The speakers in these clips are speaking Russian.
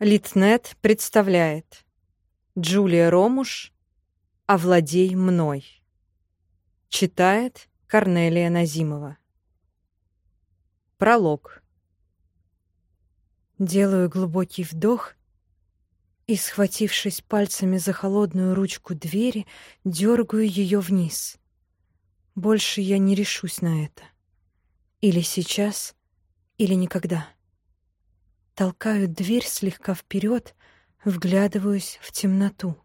Литнет представляет Джулия Ромуш «Овладей мной». Читает Корнелия Назимова. Пролог. Делаю глубокий вдох и, схватившись пальцами за холодную ручку двери, дергаю ее вниз. Больше я не решусь на это. Или сейчас, или никогда. Толкаю дверь слегка вперед, вглядываюсь в темноту.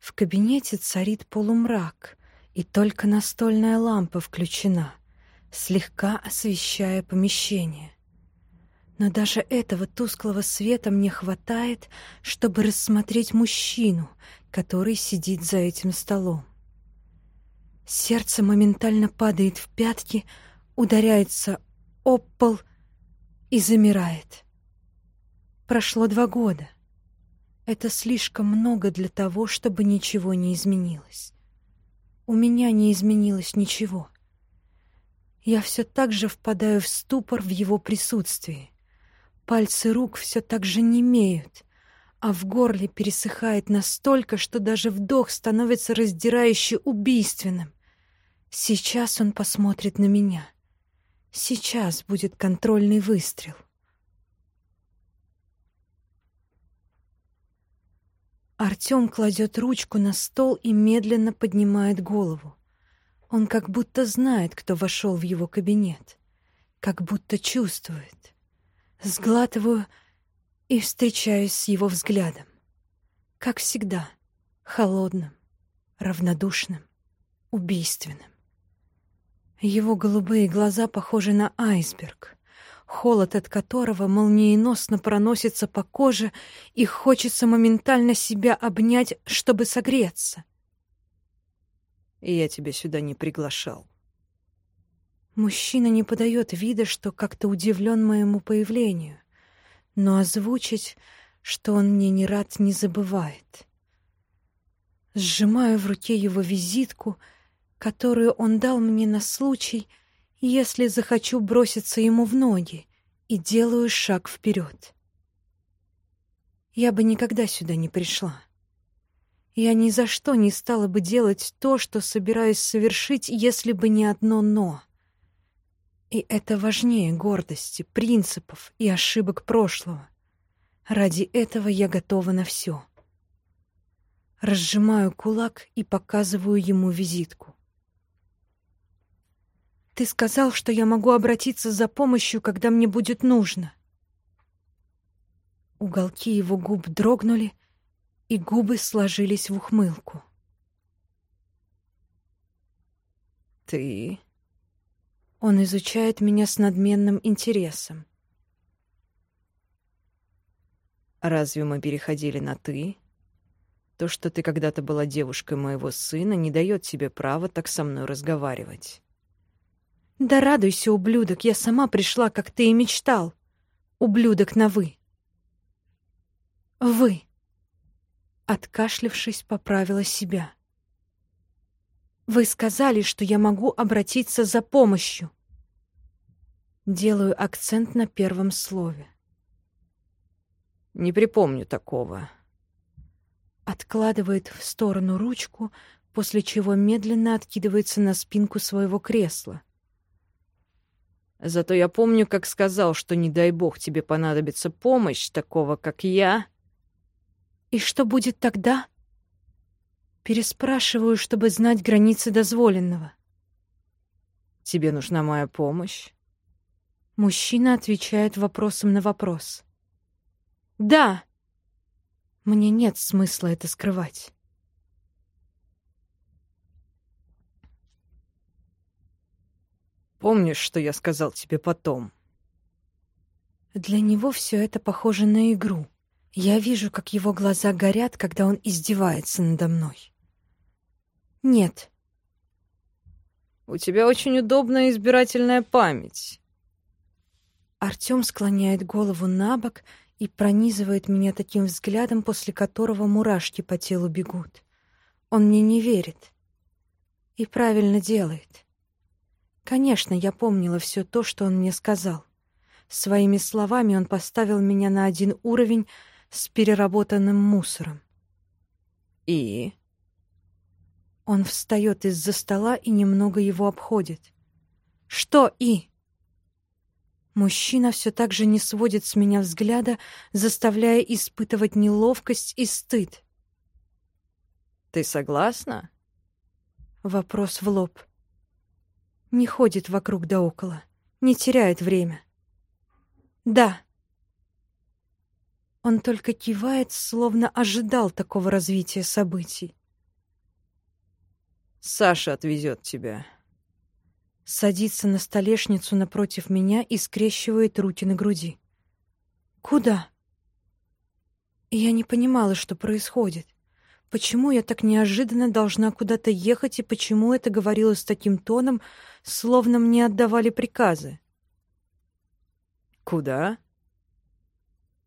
В кабинете царит полумрак, и только настольная лампа включена, слегка освещая помещение. Но даже этого тусклого света мне хватает, чтобы рассмотреть мужчину, который сидит за этим столом. Сердце моментально падает в пятки, ударяется об пол и замирает. Прошло два года. Это слишком много для того, чтобы ничего не изменилось. У меня не изменилось ничего. Я все так же впадаю в ступор в его присутствии. Пальцы рук все так же немеют, а в горле пересыхает настолько, что даже вдох становится раздирающе убийственным. Сейчас он посмотрит на меня. Сейчас будет контрольный выстрел. Артём кладет ручку на стол и медленно поднимает голову. Он как будто знает, кто вошел в его кабинет. Как будто чувствует. Сглатываю и встречаюсь с его взглядом. Как всегда, холодным, равнодушным, убийственным. Его голубые глаза похожи на айсберг холод от которого молниеносно проносится по коже и хочется моментально себя обнять, чтобы согреться. «Я тебя сюда не приглашал». Мужчина не подает вида, что как-то удивлен моему появлению, но озвучить, что он мне не рад, не забывает. Сжимаю в руке его визитку, которую он дал мне на случай, если захочу броситься ему в ноги, и делаю шаг вперед. Я бы никогда сюда не пришла. Я ни за что не стала бы делать то, что собираюсь совершить, если бы не одно «но». И это важнее гордости, принципов и ошибок прошлого. Ради этого я готова на все. Разжимаю кулак и показываю ему визитку. Ты сказал, что я могу обратиться за помощью, когда мне будет нужно. Уголки его губ дрогнули, и губы сложились в ухмылку. Ты... Он изучает меня с надменным интересом. Разве мы переходили на «ты»? То, что ты когда-то была девушкой моего сына, не дает тебе права так со мной разговаривать. Да радуйся, ублюдок, я сама пришла, как ты и мечтал. Ублюдок на «вы». «Вы». Откашлившись, поправила себя. «Вы сказали, что я могу обратиться за помощью». Делаю акцент на первом слове. «Не припомню такого». Откладывает в сторону ручку, после чего медленно откидывается на спинку своего кресла. Зато я помню, как сказал, что не дай бог тебе понадобится помощь такого, как я. И что будет тогда? Переспрашиваю, чтобы знать границы дозволенного. Тебе нужна моя помощь? Мужчина отвечает вопросом на вопрос. Да. Мне нет смысла это скрывать. Помнишь, что я сказал тебе потом? Для него все это похоже на игру. Я вижу, как его глаза горят, когда он издевается надо мной. Нет. У тебя очень удобная избирательная память. Артём склоняет голову на бок и пронизывает меня таким взглядом, после которого мурашки по телу бегут. Он мне не верит. И правильно делает. Конечно, я помнила все то, что он мне сказал. Своими словами он поставил меня на один уровень с переработанным мусором. И? Он встает из-за стола и немного его обходит. Что «и»? Мужчина все так же не сводит с меня взгляда, заставляя испытывать неловкость и стыд. «Ты согласна?» Вопрос в лоб. Не ходит вокруг да около, не теряет время. «Да». Он только кивает, словно ожидал такого развития событий. «Саша отвезет тебя», садится на столешницу напротив меня и скрещивает руки на груди. «Куда?» я не понимала, что происходит. Почему я так неожиданно должна куда-то ехать и почему это говорилось таким тоном, словно мне отдавали приказы? «Куда?»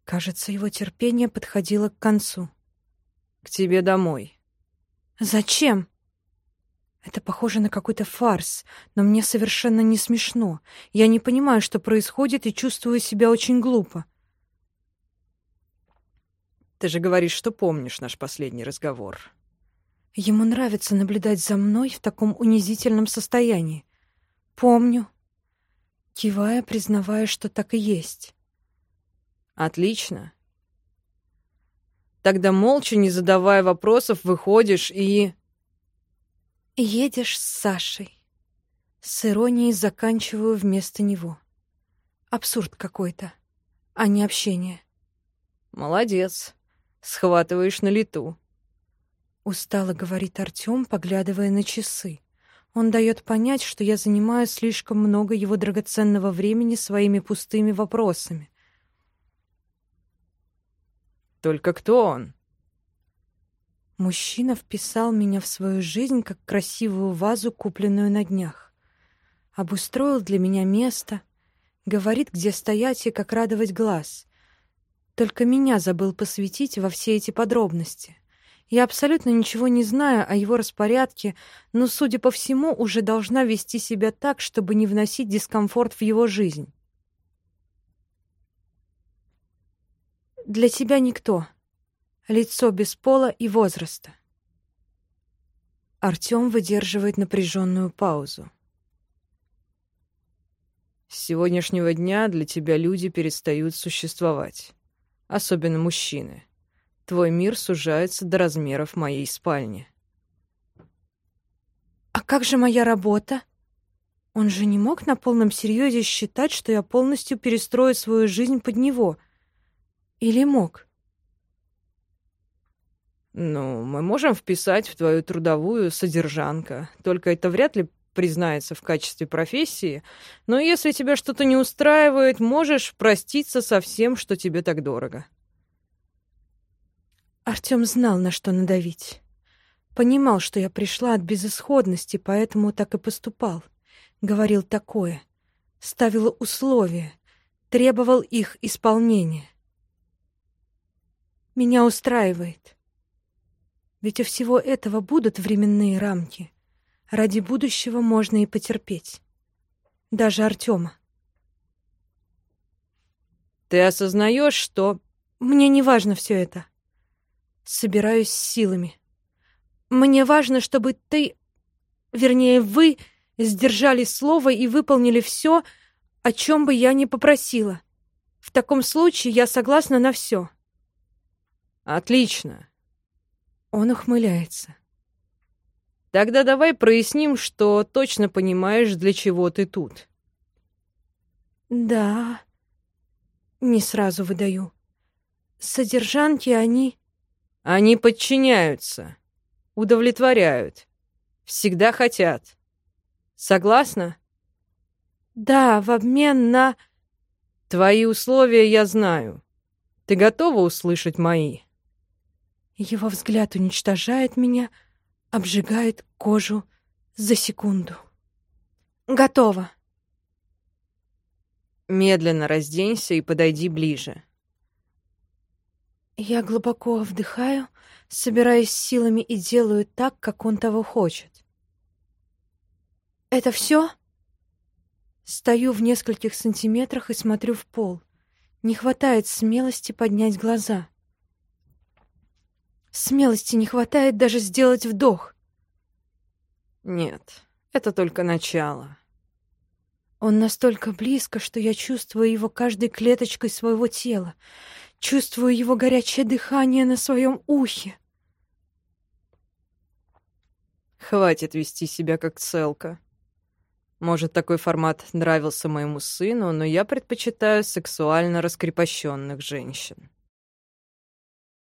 Кажется, его терпение подходило к концу. «К тебе домой». «Зачем?» Это похоже на какой-то фарс, но мне совершенно не смешно. Я не понимаю, что происходит, и чувствую себя очень глупо. Ты же говоришь, что помнишь наш последний разговор. Ему нравится наблюдать за мной в таком унизительном состоянии. Помню. Кивая, признавая, что так и есть. Отлично. Тогда молча, не задавая вопросов, выходишь и... Едешь с Сашей. С иронией заканчиваю вместо него. Абсурд какой-то, а не общение. Молодец. Схватываешь на лету. Устало говорит Артём, поглядывая на часы. Он дает понять, что я занимаю слишком много его драгоценного времени своими пустыми вопросами. Только кто он? Мужчина вписал меня в свою жизнь как красивую вазу, купленную на днях. Обустроил для меня место, говорит, где стоять и как радовать глаз. Только меня забыл посвятить во все эти подробности. Я абсолютно ничего не знаю о его распорядке, но, судя по всему, уже должна вести себя так, чтобы не вносить дискомфорт в его жизнь. «Для тебя никто», лицо без пола и возраста. Артём выдерживает напряженную паузу. С сегодняшнего дня для тебя люди перестают существовать, особенно мужчины. Твой мир сужается до размеров моей спальни. А как же моя работа? Он же не мог на полном серьезе считать, что я полностью перестрою свою жизнь под него. Или мог? Ну, мы можем вписать в твою трудовую содержанка, только это вряд ли признается в качестве профессии, но если тебя что-то не устраивает, можешь проститься со всем, что тебе так дорого. Артём знал, на что надавить. Понимал, что я пришла от безысходности, поэтому так и поступал. Говорил такое, ставил условия, требовал их исполнения. Меня устраивает. Ведь у всего этого будут временные рамки. Ради будущего можно и потерпеть. Даже Артема. Ты осознаешь, что... Мне не важно все это. Собираюсь силами. Мне важно, чтобы ты... Вернее, вы сдержали слово и выполнили все, о чем бы я ни попросила. В таком случае я согласна на все. Отлично. Он ухмыляется. Тогда давай проясним, что точно понимаешь, для чего ты тут. Да. Не сразу выдаю. Содержанки они... Они подчиняются, удовлетворяют, всегда хотят. Согласна? Да, в обмен на... Твои условия я знаю. Ты готова услышать мои? Его взгляд уничтожает меня, обжигает кожу за секунду. Готово. Медленно разденься и подойди ближе. Я глубоко вдыхаю, собираясь силами и делаю так, как он того хочет. Это все? Стою в нескольких сантиметрах и смотрю в пол. Не хватает смелости поднять глаза. Смелости не хватает даже сделать вдох. Нет, это только начало. Он настолько близко, что я чувствую его каждой клеточкой своего тела, чувствую его горячее дыхание на своем ухе. Хватит вести себя как целка. Может, такой формат нравился моему сыну, но я предпочитаю сексуально раскрепощенных женщин.